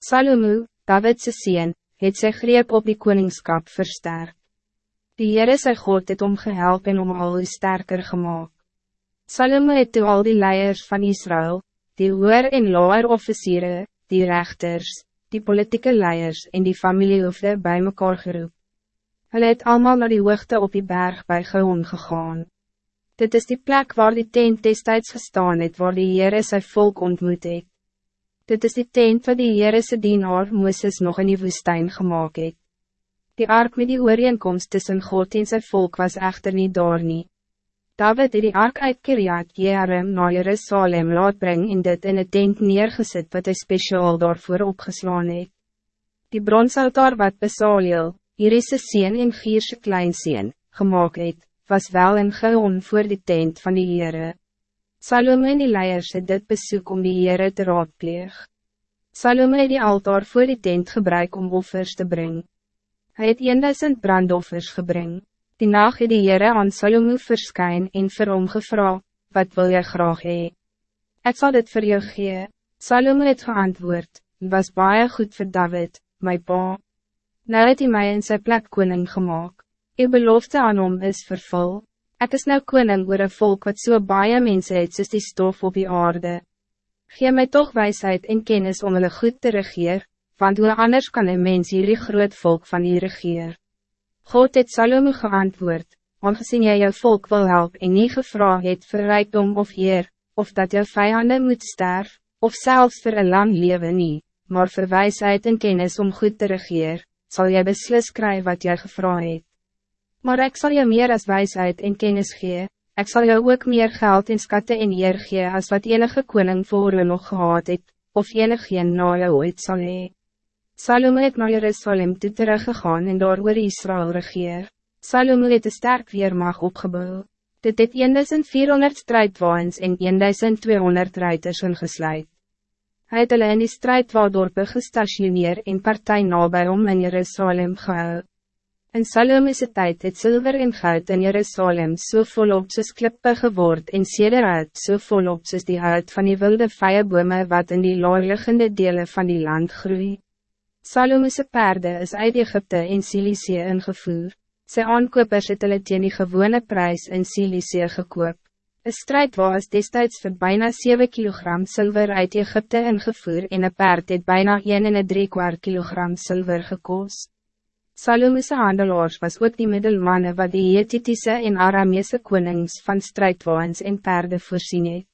Salomo, Davidse sien, het sy greep op die koningskap versterk. Die Heere sy God het om gehelp en om al sterker gemaakt. Salomo het toe al die leiers van Israël, die hoer en laer officieren, die rechters, die politieke leiers en die familiehoofde bij mekaar geroep. Hulle het allemaal naar die hoogte op die berg bij Geon gegaan. Dit is die plek waar die tent destijds gestaan het waar die Heere sy volk ontmoet het. Dit is die tent wat die Heerese dienaar Mooses nog in die woestijn gemaakt het. Die ark met die ooreenkomst tussen God en zijn volk was echter niet daar nie. David het die ark uit Kiriat Jearim na Jerusalem laat bring en dit in een tent neergezet wat hij speciaal daarvoor opgeslaan het. Die bronsaltaar wat Besaliel, Irise sien en Gierse kleinseen, gemaakt het, was wel een geon voor die tent van die Heere. Salome en die leiers het dit besoek om die Heere te raadpleeg. Salome het die altaar voor die tent gebruik om offers te brengen. Hij het 1000 brandoffers gebring. Die nacht het die Heere aan Salome verskyn en vir hom gevra, wat wil jy graag hee? Ek sal dit vir jou gee. Salome het geantwoord, was baie goed voor David, my pa. Nou het hy my in sy plek koning gemaakt. Uw belofte aan hom is vervuld. Ik is nou koning oor een volk wat so baie mense het soos die stof op die aarde. Geef mij toch wijsheid en kennis om hulle goed te regeer, want hoe anders kan een mens hierdie groot volk van hier regeer. God het Salome geantwoord, aangezien jy jou volk wil help en nie gevra het vir rijkdom of heer, of dat jou vijanden moet sterf, of zelfs voor een lang leven nie, maar vir wijsheid en kennis om goed te regeer, zal jy beslis kry wat jy gevra het. Maar ik zal je meer als wijsheid en kennis gee, ik zal jou ook meer geld en skatte en eer gee as wat enige koning voor u nog gehad het, of enige na jou ooit sal hee. Salome het naar Jerusalem toe teruggegaan en daar oor Israël regeer. Salome het een sterk weermag opgebouw. Dit het 1400 strijdwaans en 1200 ruiters ingesluit. Hij het hulle in die strijdwaardorpe gestationeer en partij nabij om in Jerusalem gehou. In Salome's tijd het zilver en goud in Jerusalem so volop soos klippe geword en sederhout so volop soos die hout van die wilde vijabome wat in die laarliggende delen van die land groei. Salome's perde is uit Egypte en Cilicie ingevoer. Sy aankopers het hulle teen die gewone prijs in Cilicie gekoop. Een strijd was destijds voor bijna 7 kilogram zilver uit Egypte ingevoer en een paard het bijna 1,3 kwart kilogram zilver gekost. Salomo'se handelaars was ook die middelmannen wat die Hethitische en Aramese konings van strijdwaans en perde voorzien het.